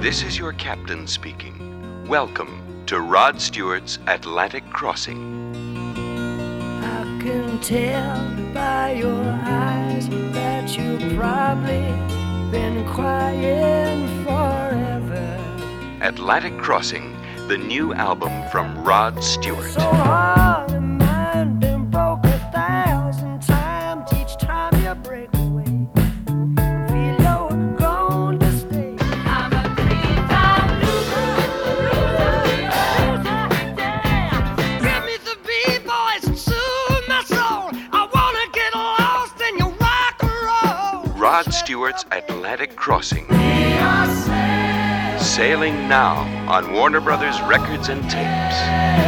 This is your captain speaking. Welcome to Rod Stewart's Atlantic Crossing. I can tell by your eyes that you've probably been crying forever. Atlantic Crossing, the new album from Rod Stewart. So Rod Stewart's Atlantic Crossing. Sailing now on Warner Brothers Records and Tapes.